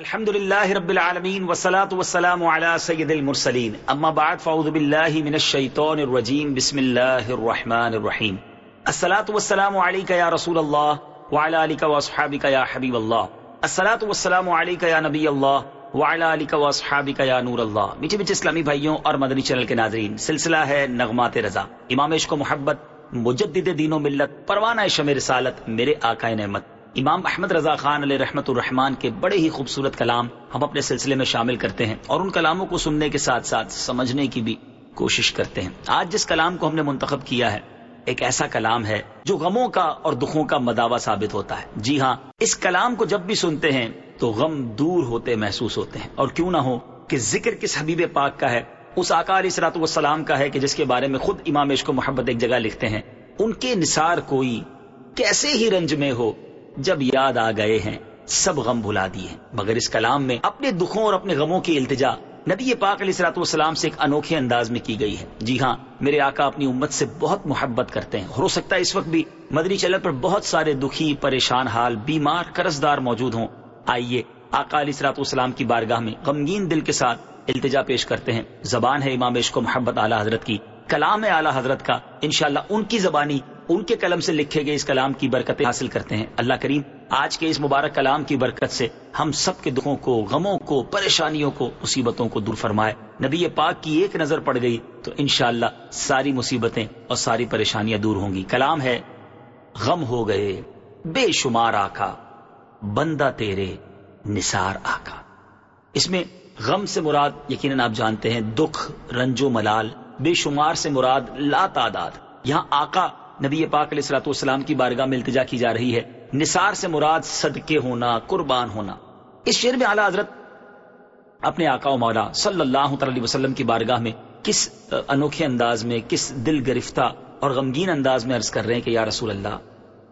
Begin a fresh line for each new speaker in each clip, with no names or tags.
الحمد لله رب العالمين والصلاة والسلام على سيد المرسلين أما بعد فأعوذ بالله من الشيطان الرجيم بسم الله الرحمن الرحيم الصلاة والسلام عليك يا رسول الله وعلى آلك وأصحابك يا حبيب الله الصلاة والسلام عليك يا نبي الله وعلى آلك وأصحابك يا نور الله میٹھے میٹھے اسلامی بھائیوں اور مدنی چینل کے ناظرین، سلسلہ ہے نغمات رضا. امام عشق و محبت، مجدد دین و ملت، پروانہ شم رسالت، میرے آقا نعمت. امام احمد رضا خان علیہ رحمت الرحمان کے بڑے ہی خوبصورت کلام ہم اپنے سلسلے میں شامل کرتے ہیں اور ان کلاموں کو سننے کے ساتھ ساتھ سمجھنے کی بھی کوشش کرتے ہیں۔ آج جس کلام کو ہم نے منتخب کیا ہے، ایک ایسا کلام ہے جو غموں کا اور دکھوں کا مداوع ثابت ہوتا ہے۔ جی ہاں اس کلام کو جب بھی سنتے ہیں تو غم دور ہوتے محسوس ہوتے ہیں۔ اور کیوں نہ ہو کہ ذکر کس حبیب پاک کا ہے، اس آقا علیہ سرات والسلام کا ہے کہ جس کے بارے میں خود امام عشق و محبت ایک جگہ لکھتے ہیں۔ ان کے نثار کوئی کیسے ہی رنج میں ہو جب یاد آ گئے ہیں، سب غم بھلا دیے۔ مگر اس کلام میں اپنے دکھوں اور اپنے غموں کی التجا نبی پاک علیہ سلاۃ والسلام سے ایک انوکھے انداز میں کی گئی ہے۔ جی ہاں میرے آقا اپنی امت سے بہت محبت کرتے ہیں۔ ہو سکتا ہے اس وقت بھی مدری چلر پر بہت سارے دکھی، پریشان حال، بیمار قرض دار موجود ہوں۔ آئیے آقا علیہ سلاۃ والسلام کی بارگاہ میں غمگین دل کے ساتھ التجا پیش کرتے ہیں۔ زبان ہے امام عشق و محبت اعلیٰ حضرت کی، کلام اعلیٰ حضرت کا۔ انشاءاللہ ان کی زبانی ان کے قلم سے لکھے گئے اس کلام کی برکتیں حاصل کرتے ہیں۔ اللہ کریم، آج کے اس مبارک کلام کی برکت سے ہم سب کے دکھوں کو، غموں کو، پریشانیوں کو، مصیبتوں کو دور فرمائے۔ نبی پاک کی ایک نظر پڑ گئی تو انشاءاللہ ساری مصیبتیں اور ساری پریشانیاں دور ہوں گی۔ کلام ہے، غم ہو گئے، بے شمار آکا بندہ تیرے نثار آکا اس میں غم سے مراد، یقیناً آپ جانتے ہیں، دکھ رنجو ملال، بے شمار سے مراد، لا تعداد۔ یہاں آقا نبی پاک علیہ السلاۃ والسلام کی بارگاہ میں التجا کی جا رہی ہے۔ نثار سے مراد صدقے ہونا، قربان ہونا۔ اس شعر میں اعلیٰ حضرت اپنے آقا و مولا صلی اللہ تعالی وسلم کی بارگاہ میں کس انوکھے انداز میں، کس دل گرفتہ اور غمگین انداز میں عرض کر رہے ہیں کہ یا رسول اللہ،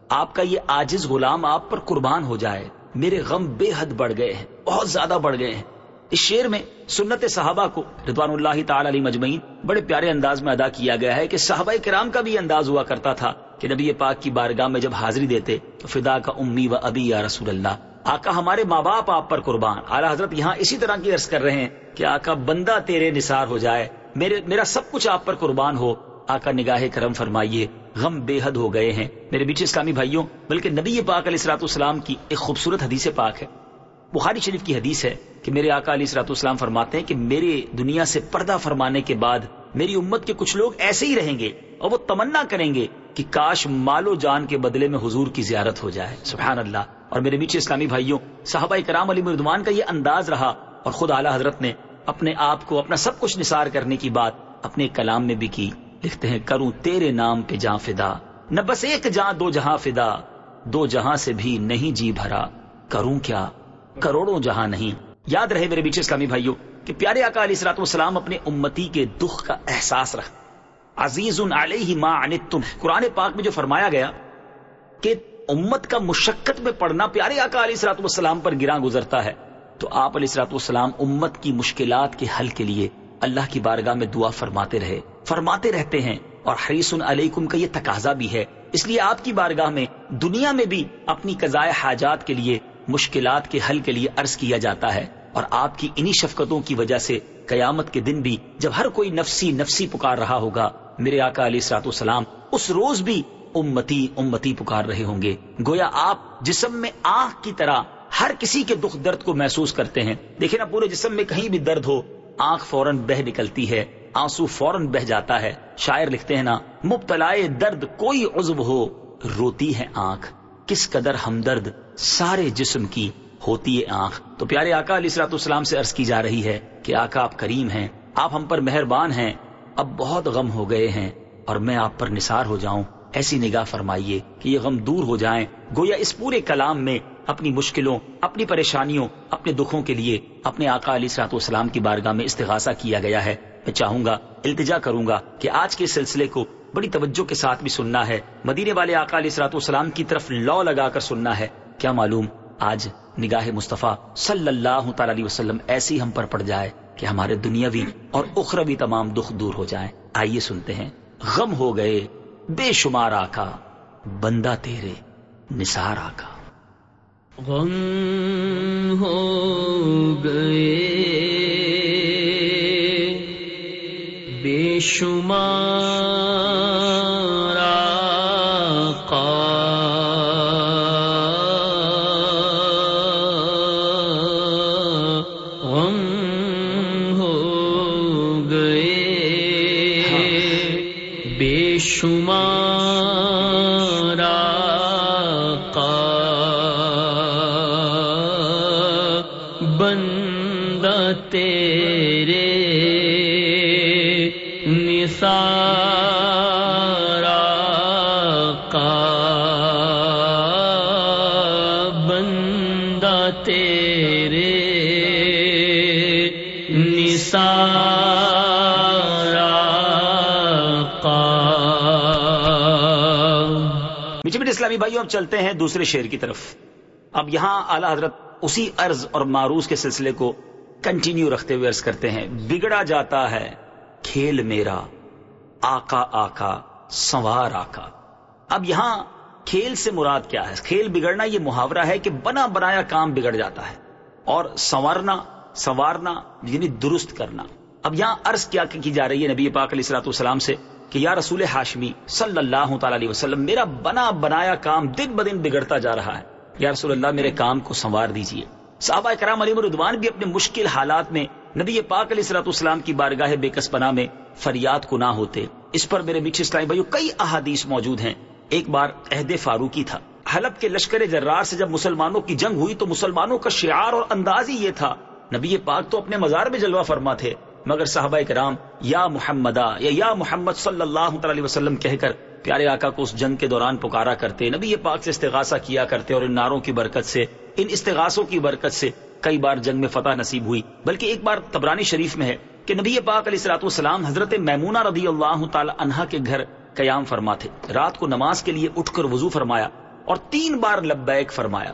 آپ کا یہ آجز غلام آپ پر قربان ہو جائے۔ میرے غم بے حد بڑھ گئے ہیں، بہت زیادہ بڑھ گئے ہیں۔ اس شعر میں سنت صحابہ کو رضوان اللہ تعالی علی مجمعین بڑے پیارے انداز میں ادا کیا گیا ہے کہ صحابہ کرام کا بھی انداز ہوا کرتا تھا کہ نبی پاک کی بارگاہ میں جب حاضری دیتے تو فدا کا امی و ابی یا رسول اللہ، آقا ہمارے ماں باپ آپ پر قربان، اعلیٰ حضرت یہاں اسی طرح کی عرض کر رہے ہیں کہ آقا بندہ تیرے نثار ہو جائے، میرے، میرا سب کچھ آپ پر قربان ہو۔ آقا نگاہ کرم فرمائیے، غم بے حد ہو گئے ہیں۔ میرے بیچ اسلامی بھائیوں، بلکہ نبی پاک علیہ السلاط اسلام کی ایک خوبصورت حدیث پاک ہے۔ بخاری شریف کی حدیث ہے کہ میرے آقا علی سرات اسلام فرماتے ہیں کہ میرے دنیا سے پردہ فرمانے کے بعد میری امت کے کچھ لوگ ایسے ہی رہیں گے اور وہ تمنا کریں گے کہ کاش مال و جان کے بدلے میں حضور کی زیارت ہو جائے۔ سبحان اللہ۔ اور میرے میٹھے اسلامی بھائیوں، صحابہ کرام علی مردمان کا یہ انداز رہا اور خود اعلیٰ حضرت نے اپنے آپ کو اپنا سب کچھ نثار کرنے کی بات اپنے کلام میں بھی کی۔ لکھتے ہیں، کروں تیرے نام پہ جہاں فدا، نہ بس ایک جہاں، دو جہاں فدا، دو جہاں سے بھی نہیں جی بھرا۔ کروں کیا؟ کروڑوں جہاں نہیں۔ یاد رہے میرے بیچے اسلامی بھائیوں کہ پیارے آقا علیہ السلاط والسلام اپنے امتی کے دکھ کا احساس رکھ۔ عزیز علیہ ما عنتم۔ قرآن پاک میں جو فرمایا گیا کہ امت کا مشقت میں پڑھنا پیارے آقا علیہ السلاط والسلام پر گرا گزرتا ہے، تو آپ علیہ السلاط والسلام امت کی مشکلات کے حل کے لیے اللہ کی بارگاہ میں دعا فرماتے رہے۔ فرماتے رہتے ہیں اور حریص علیکم کا یہ تقاضا بھی ہے۔ اس لیے آپ کی بارگاہ میں دنیا میں بھی اپنی قضائے حاجات کے لیے مشکلات کے حل کے لیے عرض کیا جاتا ہے اور آپ کی انہی شفقتوں کی وجہ سے قیامت کے دن بھی جب ہر کوئی نفسی نفسی پکار رہا ہوگا، میرے آقا علیہ سرات والسلام اس روز بھی امتی امتی پکار رہے ہوں گے۔ گویا آپ جسم میں آنکھ کی طرح ہر کسی کے دکھ درد کو محسوس کرتے ہیں۔ دیکھیں نا، پورے جسم میں کہیں بھی درد ہو، آنکھ فوراً بہ نکلتی ہے، آنسو فوراً بہ جاتا ہے۔ شاعر لکھتے ہیں نا مبتلا درد کوئی عزب ہو، روتی ہے آنکھ۔ کس قدر ہمدرد سارے جسم کی ہوتی ہے آنکھ۔ تو پیارے آقا علیہ السلاط اسلام سے عرض کی جا رہی ہے کہ آقا آپ کریم ہیں، آپ ہم پر مہربان ہیں۔ اب بہت غم ہو گئے ہیں اور میں آپ پر نثار ہو جاؤں۔ ایسی نگاہ فرمائیے کہ یہ غم دور ہو جائیں۔ گویا اس پورے کلام میں اپنی مشکلوں، اپنی پریشانیوں، اپنے دکھوں کے لیے اپنے آقا علی سلاط والسلام کی بارگاہ میں استغاثہ کیا گیا ہے۔ میں چاہوں گا، التجا کروں گا کہ آج کے سلسلے کو بڑی توجہ کے ساتھ بھی سننا ہے۔ مدینے والے آقا علی سلاط والسلام کی طرف لو لگا کر سننا ہے۔ کیا معلوم؟ آج نگاہ مصطفیٰ صلی اللہ تعالی علیہ وسلم ایسی ہم پر پڑ جائے کہ ہمارے دنیاوی اور اخروی تمام دکھ دور ہو جائیں۔ آئیے سنتے ہیں۔ غم ہو گئے۔ بے شمار آقا۔ بندہ تیرے نثار آقا۔
غم ہو شمار غم ہو گئے۔ بے شمار بندہ تیرے نثارا کا بندہ تیرے نثارا کا
میٹھے اسلامی بھائیوں اب چلتے ہیں دوسرے شعر کی طرف۔ اب یہاں اعلی حضرت اسی عرض اور معروض کے سلسلے کو کنٹینیو رکھتے ہوئے عرض کرتے ہیں، بگڑا جاتا ہے کھیل میرا، آقا آقا سوار آقا۔ اب یہاں کھیل سے مراد کیا ہے؟ کھیل بگڑنا یہ محاورہ ہے کہ بنا بنایا کام بگڑ جاتا ہے۔ اور سنورنا سنوارنا یعنی درست کرنا۔ اب یہاں عرض کیا کی جا رہی ہے نبی پاک علیہ السلاۃ والسلام سے کہ یا رسول ہاشمی صلی اللہ تعالی علیہ وسلم، میرا بنا بنایا کام دن بدن بگڑتا جا رہا ہے۔ یا رسول اللہ، میرے کام کو سنوار دیجیے صحابہ کرام علی مردوان بھی اپنے مشکل حالات میں نبی پاک علیہ السلاۃ والسلام کی بارگاہ بے پناہ میں فریاد کو نہ ہوتے۔ اس پر میرے میٹھے اسلامی بھائیو، کئی احادیث موجود ہیں۔ ایک بار عہد فاروقی تھا۔ حلب کے لشکر جرار سے جب مسلمانوں کی جنگ ہوئی تو مسلمانوں کا شعار اور انداز ہی یہ تھا، نبی پاک تو اپنے مزار میں جلوہ فرما تھے، مگر صحابہ کرام، یا محمدہ، یا یا محمد صلی اللہ تعالی وسلم کہہ کر پیارے آقا کو اس جنگ کے دوران پکارا کرتے، نبی پاک سے استغاثہ کیا کرتے اور ان ناروں کی برکت سے، ان استغاثوں کی برکت سے کئی بار جنگ میں فتح نصیب ہوئی، بلکہ ایک بار تبرانی شریف میں ہے کہ نبی پاک علیہ السلاۃ والسلام حضرت میمونہ رضی اللہ تعالی عنہا کے گھر قیام فرما تھے رات کو نماز کے لیے اٹھ کر وضو فرمایا اور تین بار لبیک فرمایا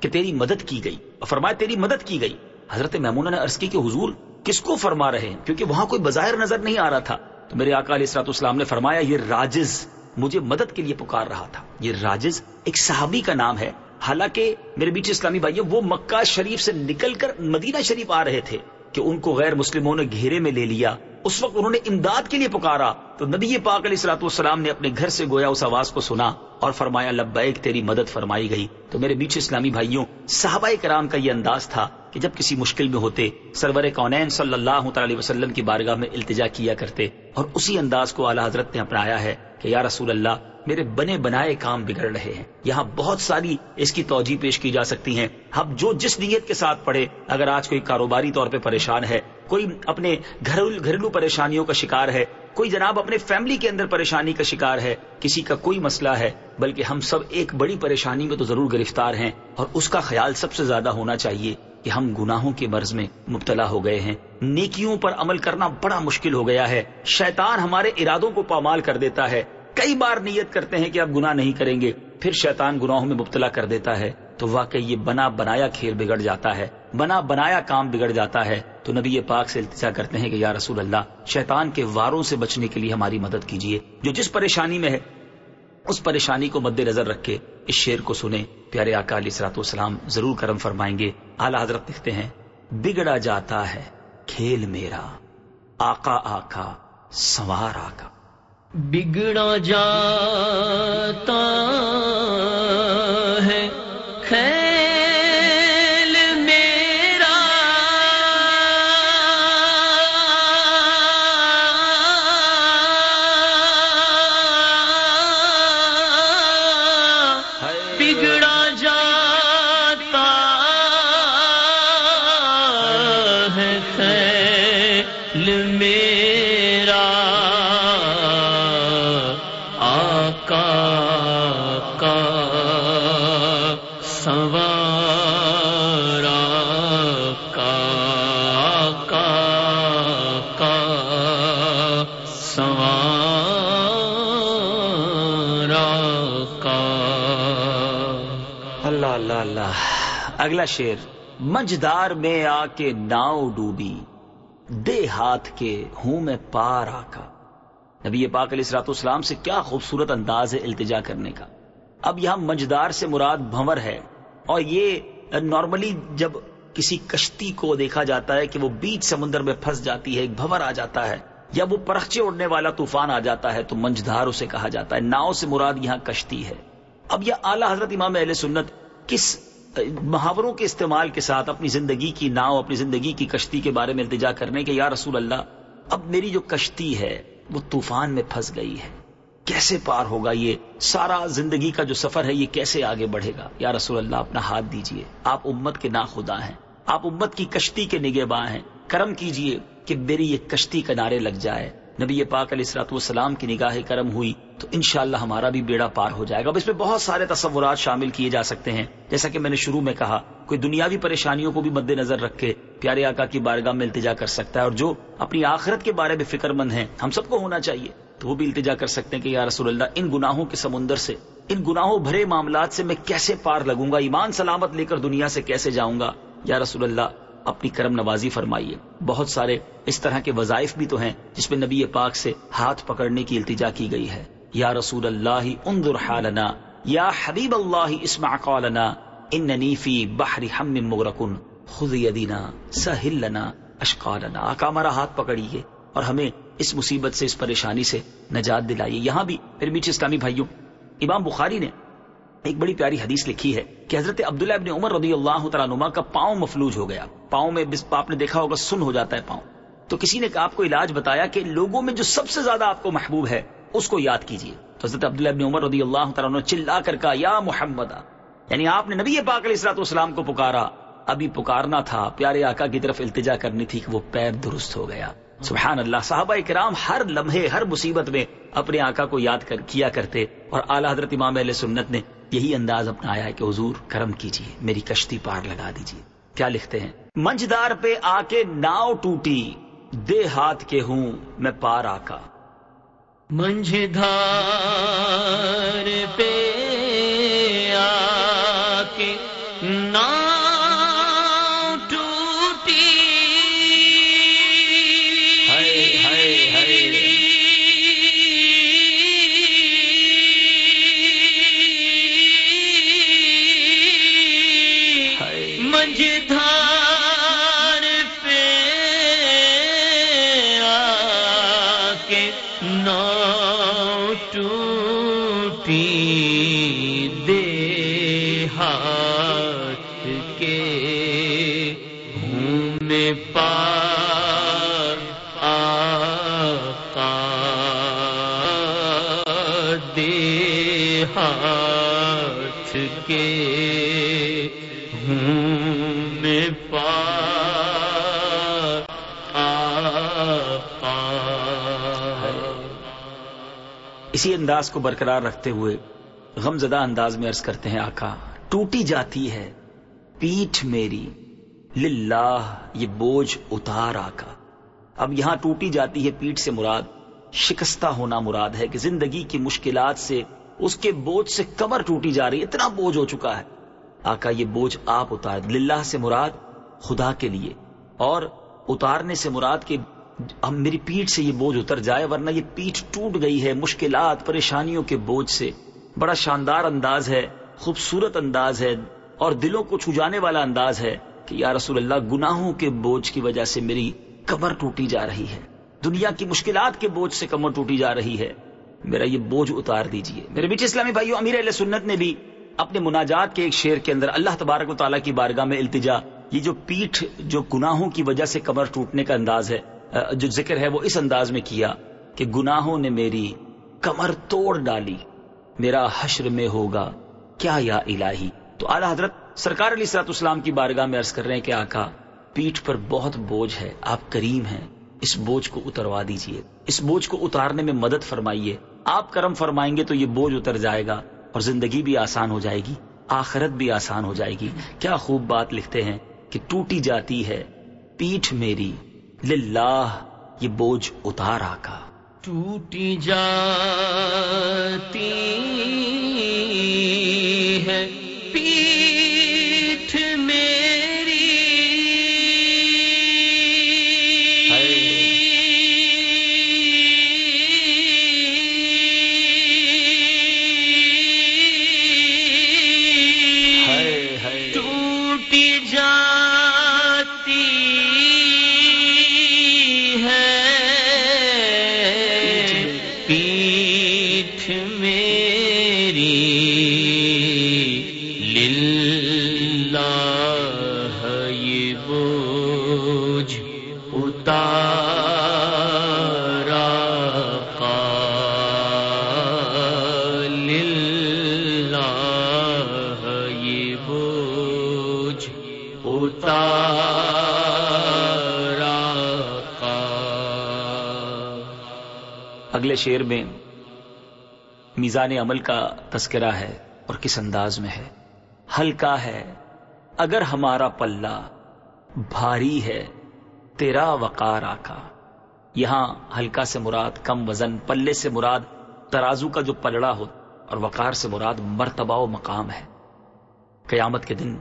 کہ تیری مدد کی گئی۔ اور فرمایا، تیری مدد کی گئی۔ حضرت میمونہ نے عرض کی کہ حضور، کس کو فرما رہے ہیں؟ کیونکہ وہاں کوئی بظاہر نظر نہیں آ رہا تھا۔ تو میرے آقا علیہ السلاۃ والسلام نے فرمایا، یہ راجز مجھے مدد کے لیے پکار رہا تھا۔ یہ راجز ایک صحابی کا نام ہے۔ حالانکہ میرے بیچ اسلامی بھائیوں وہ مکہ شریف سے نکل کر مدینہ شریف آ رہے تھے کہ ان کو غیر مسلموں نے گھیرے میں لے لیا۔ اس وقت انہوں نے امداد کے لیے پکارا۔ تو نبی پاک علیہ السلاط والسلام نے اپنے گھر سے گویا اس آواز کو سنا اور فرمایا، لبیک تیری مدد فرمائی گئی۔ تو میرے بیچ اسلامی بھائیوں صحابہ کرام کا یہ انداز تھا کہ جب کسی مشکل میں ہوتے، سرور کونین صلی اللہ تعالی وسلم کی بارگاہ میں التجا کیا کرتے۔ اور اسی انداز کو اعلیٰ حضرت نے اپنایا ہے کہ یا رسول اللہ میرے بنے بنائے کام بگڑ رہے ہیں۔ یہاں بہت ساری اس کی توجہ پیش کی جا سکتی ہیں۔ اب جو جس نیت کے ساتھ پڑھے اگر آج کوئی کاروباری طور پہ پریشان ہے، کوئی اپنے گھریلو پریشانیوں کا شکار ہے، کوئی جناب اپنے فیملی کے اندر پریشانی کا شکار ہے، کسی کا کوئی مسئلہ ہے، بلکہ ہم سب ایک بڑی پریشانی میں تو ضرور گرفتار ہیں۔ اور اس کا خیال سب سے زیادہ ہونا چاہیے کہ ہم گناہوں کے مرض میں مبتلا ہو گئے ہیں۔ نیکیوں پر عمل کرنا بڑا مشکل ہو گیا ہے۔ شیطان ہمارے ارادوں کو پامال کر دیتا ہے۔ کئی بار نیت کرتے ہیں کہ اب گناہ نہیں کریں گے، پھر شیطان گناہوں میں مبتلا کر دیتا ہے۔ تو واقعی یہ بنا بنایا کھیل بگڑ جاتا ہے، بنا بنایا کام بگڑ جاتا ہے۔ تو نبی پاک سے التجا کرتے ہیں کہ یا رسول اللہ، شیطان کے واروں سے بچنے کے لیے ہماری مدد کیجیے۔ جو جس پریشانی میں ہے، اس پریشانی کو مد نظر رکھ کے اس شعر کو سنیں۔ پیارے آقا علیہ سلاۃ والسلام، ضرور کرم فرمائیں گے۔ اعلیٰ حضرت لکھتے ہیں، بگڑا جاتا ہے کھیل میرا، آقا آقا، سوار آقا۔
بگڑا جاتا
اللہ۔ اگلا شعر، مجدار میں آ کے ناؤ ڈوبی، دے ہاتھ کے ہوں میں پار آکا۔ نبی پاک علیہ السلاط اسلام سے کیا خوبصورت انداز ہے التجا کرنے کا۔ اب یہاں مجدار سے مراد بھنور ہے۔ اور یہ نارملی جب کسی کشتی کو دیکھا جاتا ہے کہ وہ بیچ سمندر میں پھنس جاتی ہے، ایک بھور آ جاتا ہے، یا وہ پرخچے اڑنے والا طوفان آ جاتا ہے تو منجدھار اسے کہا جاتا ہے۔ ناؤ سے مراد یہاں کشتی ہے۔ اب یہ اعلیٰ حضرت امام اہل سنت کس محاوروں کے استعمال کے ساتھ اپنی زندگی کی ناؤ، اپنی زندگی کی کشتی کے بارے میں التجا کرنے کے یا رسول اللہ، اب میری جو کشتی ہے، وہ طوفان میں پھنس گئی ہے۔ کیسے پار ہوگا یہ؟ سارا زندگی کا جو سفر ہے، یہ کیسے آگے بڑھے گا؟ یا رسول اللہ، اپنا ہاتھ دیجیے۔ آپ امت کے نا خدا ہیں۔ آپ امت کی کشتی کے نگہ باں ہیں۔ کرم کیجیے کہ میری یہ کشتی کنارے لگ جائے۔ نبی پاک علیہ السلاط والسلام کی نگاہ کرم ہوئی۔ تو انشاءاللہ ہمارا بھی بیڑا پار ہو جائے گا۔ اب اس میں بہت سارے تصورات شامل کیے جا سکتے ہیں۔ جیسا کہ میں نے شروع میں کہا، کوئی دنیاوی پریشانیوں کو بھی مد نظر رکھ کے پیارے آقا کی بارگاہ میں التجا کر سکتا ہے اور جو اپنی آخرت کے بارے میں فکر مند ہیں، ہم سب کو ہونا چاہیے۔ تو وہ بھی التجا کر سکتے ہیں کہ یا رسول اللہ، ان گناہوں کے سمندر سے، ان گناہوں بھرے معاملات سے میں کیسے پار لگوں گا؟ ایمان سلامت لے کر دنیا سے کیسے جاؤں گا؟ یا رسول اللہ، اپنی کرم نوازی فرمائیے۔ بہت سارے اس طرح کے وظائف بھی تو ہیں جس میں نبی پاک سے ہاتھ پکڑنے کی التجا کی گئی ہے۔ یا رسول اللہ، انظر حالنا، یا حبیب اللہ، اسمع قولنا اننی فی بحر ہم مغرقن خذ یدینا، سہل لنا اشقالنا۔ آقا ہمارا ہاتھ پکڑیے اور ہمیں اس مصیبت سے، اس پریشانی سے نجات دلائیے۔ یہاں بھی پھر میٹھے اسلامی بھائیوں، امام بخاری نے ایک بڑی پیاری حدیث لکھی ہے کہ حضرت عبداللہ ابن عمر رضی اللہ تعالیٰ نما کا پاؤں مفلوج ہو گیا۔ پاؤں میں آپ نے دیکھا ہوگا، سن ہو جاتا ہے پاؤں۔ تو کسی نے آپ کو علاج بتایا کہ لوگوں میں جو سب سے زیادہ آپ کو محبوب ہے اس کو یاد کیجیے تو حضرت عبداللہ ابن عمر رضی اللہ تعالیٰ نے چلا کر کہا، یا محمد یعنی آپ نے نبی پاک علیہ السلاط والسلام کو پکارا۔ ابھی پکارنا تھا، پیارے آقا کی طرف التجا کرنی تھی کہ وہ پیر درست ہو گیا۔ سبحان اللہ صحابہ کرام ہر لمحے، ہر مصیبت میں اپنے آقا کو یاد کر، کیا کرتے۔ اور اعلیٰ حضرت امام علیہ سنت نے یہی انداز اپنایا ہے کہ حضور، کرم کیجیے میری کشتی پار لگا دیجیے کیا لکھتے ہیں؟ منجدار پہ آ کے ناؤ ٹوٹی، دے ہاتھ کے ہوں، میں پار منجھ
دھار پہ ہوں میں
اسی انداز کو برقرار رکھتے ہوئے غم زدہ انداز میں عرض کرتے ہیں، آقا، ٹوٹی جاتی ہے پیٹھ میری۔ للہ، یہ بوجھ اتار، آقا۔ اب یہاں ٹوٹی جاتی ہے پیٹھ سے مراد، شکستہ ہونا مراد ہے کہ زندگی کی مشکلات سے، اس کے بوجھ سے کمر ٹوٹی جا رہی ہے، اتنا بوجھ ہو چکا ہے۔ آقا، یہ بوجھ آپ اتار، للہ سے مراد خدا کے لیے، اور اتارنے سے مراد کہ ہم میری پیٹھ سے یہ بوجھ اتر جائے، ورنہ یہ پیٹھ ٹوٹ گئی ہے، مشکلات، پریشانیوں کے بوجھ سے۔ بڑا شاندار انداز ہے، خوبصورت انداز ہے، اور دلوں کو چھو جانے والا انداز ہے کہ یا رسول اللہ، گناہوں کے بوجھ کی وجہ سے میری کمر ٹوٹی جا رہی ہے، دنیا کی مشکلات کے بوجھ سے کمر ٹوٹی جا رہی ہے۔ میرا یہ بوجھ اتار دیجیے۔ میرے بیچ اسلامی بھائیو، امیر علیہ سنت نے بھی اپنے مناجات کے ایک شعر کے اندر اللہ تبارک و تعالیٰ کی بارگاہ میں التجا، یہ جو پیٹھ، جو گناہوں کی وجہ سے کمر ٹوٹنے کا انداز ہے جو ذکر ہے وہ اس انداز میں کیا کہ گناہوں نے میری کمر توڑ ڈالی، میرا حشر میں ہوگا، کیا یا الہی؟ تو اعلیٰ حضرت سرکار علی سرات اسلام کی بارگاہ میں عرض کر رہے ہیں کہ آقا، پیٹھ پر بہت بوجھ ہے، آپ کریم ہیں، اس بوجھ کو اتروا دیجیے، اس بوجھ کو اتارنے میں مدد فرمائیے، آپ کرم فرمائیں گے تو یہ بوجھ اتر جائے گا۔ اور زندگی بھی آسان ہو جائے گی، آخرت بھی آسان ہو جائے گی۔ کیا خوب بات لکھتے ہیں کہ ٹوٹی جاتی ہے پیٹھ میری، للہ یہ بوجھ اتار کا۔
ٹوٹی جاتی ہے
شعر میں میزان عمل کا تذکرہ ہے اور کس انداز میں ہے؟ ہلکا ہے، اگر ہمارا پلہ بھاری ہے، تیرا وقار آقا۔ یہاں ہلکا سے مراد، کم وزن، پلے سے مراد، ترازو کا جو پلڑا ہو اور وقار سے مراد، مرتبہ و مقام ہے۔ قیامت کے دن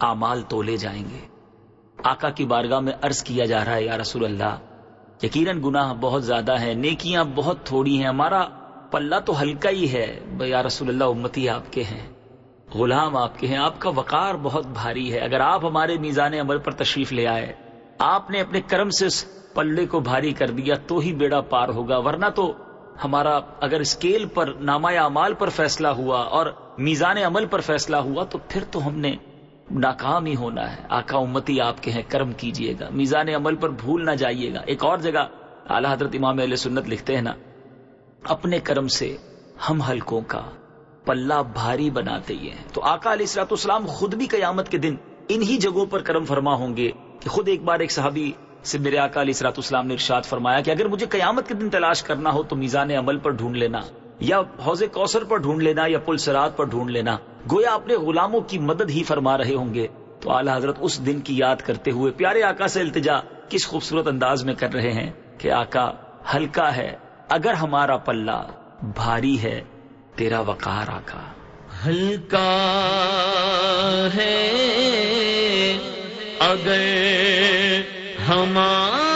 اعمال تولے جائیں گے۔ آقا کی بارگاہ میں عرض کیا جا رہا ہے، یا رسول اللہ یقیناً گناہ بہت زیادہ ہے، نیکیاں بہت تھوڑی ہیں، ہمارا پلہ تو ہلکا ہی ہے۔ یا رسول اللہ، امتی آپ کے ہیں، غلام آپ کے ہیں، آپ کا وقار بہت بھاری ہے۔ اگر آپ ہمارے میزان عمل پر تشریف لے آئے، آپ نے اپنے کرم سے اس پلے کو بھاری کر دیا، تو ہی بیڑا پار ہوگا۔ ورنہ تو ہمارا اگر اسکیل پر نامہ اعمال پر فیصلہ ہوا اور میزان عمل پر فیصلہ ہوا، تو پھر تو ہم نے ناکام ہی ہونا ہے۔ آقا امتی آپ کے ہیں، کرم کیجیے گا۔ میزان عمل پر بھول نہ جائیے گا۔ ایک اور جگہ اعلیٰ حضرت امام علیہ سنت لکھتے ہیں نا، اپنے کرم سے ہم ہلکوں کا پلہ بھاری بناتے ہی ہیں۔ تو آقا علیہ السلاط اسلام خود بھی قیامت کے دن انہی جگہوں پر کرم فرما ہوں گے کہ خود ایک بار ایک صحابی سے میرے آقا علیہ السلاط اسلام نے ارشاد فرمایا کہ اگر مجھے قیامت کے دن تلاش کرنا ہو تو میزان عمل پر ڈھونڈ لینا۔ یا حوض کوثر پر ڈھونڈ لینا یا پل سرات پر ڈھونڈ لینا، گویا اپنے غلاموں کی مدد ہی فرما رہے ہوں گے۔ تو اعلی حضرت اس دن کی یاد کرتے ہوئے پیارے آقا سے التجا کس خوبصورت انداز میں کر رہے ہیں کہ آقا، ہلکا ہے، اگر ہمارا پلہ بھاری ہے، تیرا وقار آقا۔
ہلکا ہے، اگر ہمارا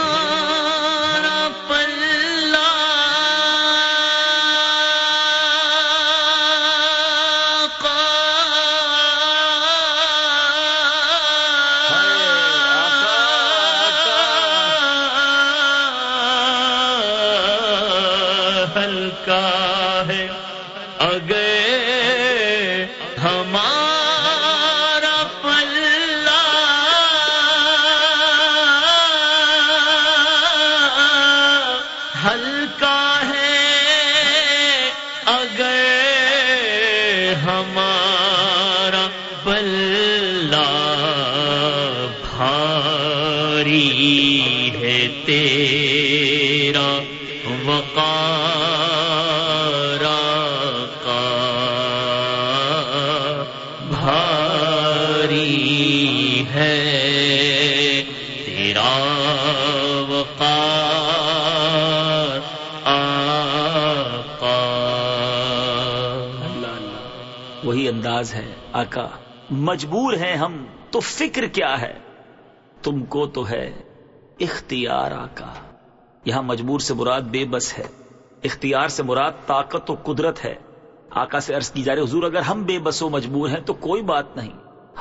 انداز ہے آقا، مجبور ہیں ہم، تو فکر کیا ہے؟ تم کو تو ہے اختیار، آقا۔ یہاں مجبور سے مراد بے بس ہے، اختیار سے مراد طاقت و قدرت ہے۔ آقا سے عرض کی جا رہی، حضور، اگر ہم بے بس و مجبور ہیں تو کوئی بات نہیں۔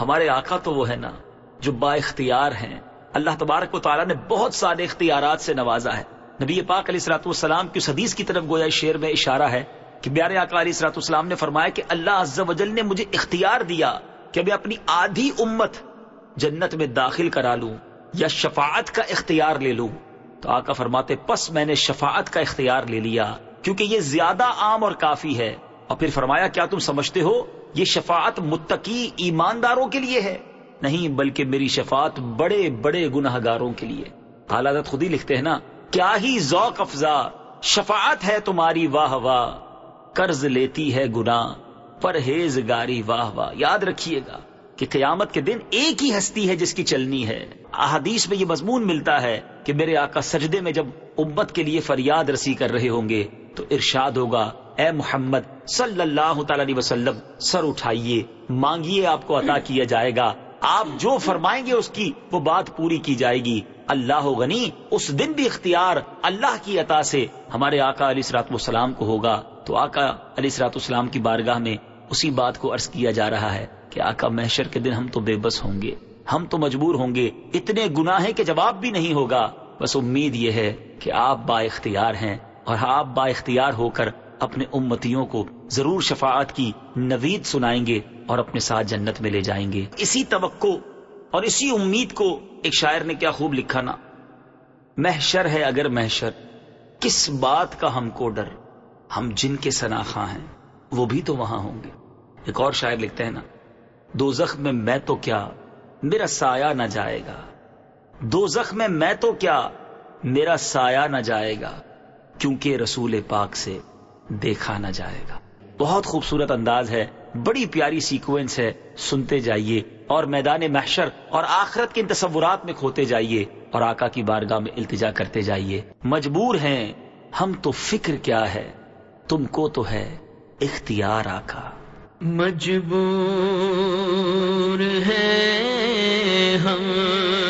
ہمارے آقا تو وہ ہے نا، جو با اختیار ہیں۔ اللہ تبارک و تعالیٰ نے بہت سارے اختیارات سے نوازا ہے۔ نبی پاک علیہ السلاط والسلام کی اس حدیث کی طرف گویا شعر میں اشارہ ہے کہ بیارے آقا علیہ السلاط نے فرمایا کہ اللہ عز و جل نے مجھے اختیار دیا کہ میں اپنی آدھی امت جنت میں داخل کرا لوں یا شفاعت کا اختیار لے لوں۔ تو آقا فرماتے، پس میں نے شفاعت کا اختیار لے لیا، کیونکہ یہ زیادہ عام اور کافی ہے۔ اور پھر فرمایا، کیا تم سمجھتے ہو، یہ شفاعت متقی ایمانداروں کے لیے ہے؟ نہیں، بلکہ میری شفاعت بڑے بڑے گناہ گاروں کے لیے۔ حالات خود ہی لکھتے ہیں نا، کیا ہی ذوق افزا، شفاعت ہے تمہاری، واہ واہ۔ قرض لیتی ہے گناہ پرہیز گاری واہ واہ۔ یاد رکھیے گا کہ قیامت کے دن ایک ہی ہستی ہے جس کی چلنی ہے۔ احادیث میں یہ مضمون ملتا ہے کہ میرے آقا سجدے میں جب امت کے لیے فریاد رسی کر رہے ہوں گے تو ارشاد ہوگا، اے محمد صلی اللہ تعالی علیہ وسلم، سر اٹھائیے، مانگیے آپ کو عطا کیا جائے گا۔ آپ جو فرمائیں گے اس کی وہ بات پوری کی جائے گی۔ اللہ غنی، اس دن بھی اختیار اللہ کی عطا سے ہمارے آقا علیہ سرات والسلام کو ہوگا۔ تو آقا علیہ سرات والسلام کی بارگاہ میں اسی بات کو عرض کیا جا رہا ہے کہ آقا محشر کے دن ہم تو بے بس ہوں گے، ہم تو مجبور ہوں گے، اتنے گناہ کے جواب بھی نہیں ہوگا۔ بس امید یہ ہے کہ آپ با اختیار ہیں اور آپ با اختیار ہو کر اپنے امتیوں کو ضرور شفاعت کی نوید سنائیں گے اور اپنے ساتھ جنت میں لے جائیں گے۔ اسی توقع اور اسی امید کو ایک شاعر نے کیا خوب لکھا نا، محشر ہے اگر محشر، کس بات کا ہم کو ڈر؟ ہم جن کے سناخواں ہیں، وہ بھی تو وہاں ہوں گے۔ ایک اور شاعر لکھتے ہیں نا، دو میں میں تو کیا، میرا سایہ نہ جائے گا۔ دو زخم میں میں تو کیا، میرا سایہ نہ جائے گا۔ کیونکہ رسول پاک سے دیکھا نہ جائے گا۔ بہت خوبصورت انداز ہے، بڑی پیاری سیکوینس ہے۔ سنتے جائیے اور میدان محشر اور آخرت کے ان تصورات میں کھوتے جائیے اور آقا کی بارگاہ میں التجا کرتے جائیے۔ مجبور ہیں، ہم تو فکر کیا ہے۔ تم کو تو ہے اختیار آقا
مجبور ہے ہم۔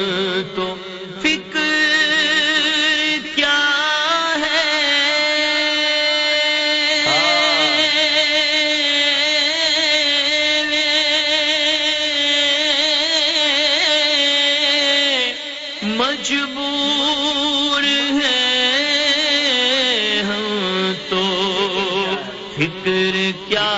فکر کیا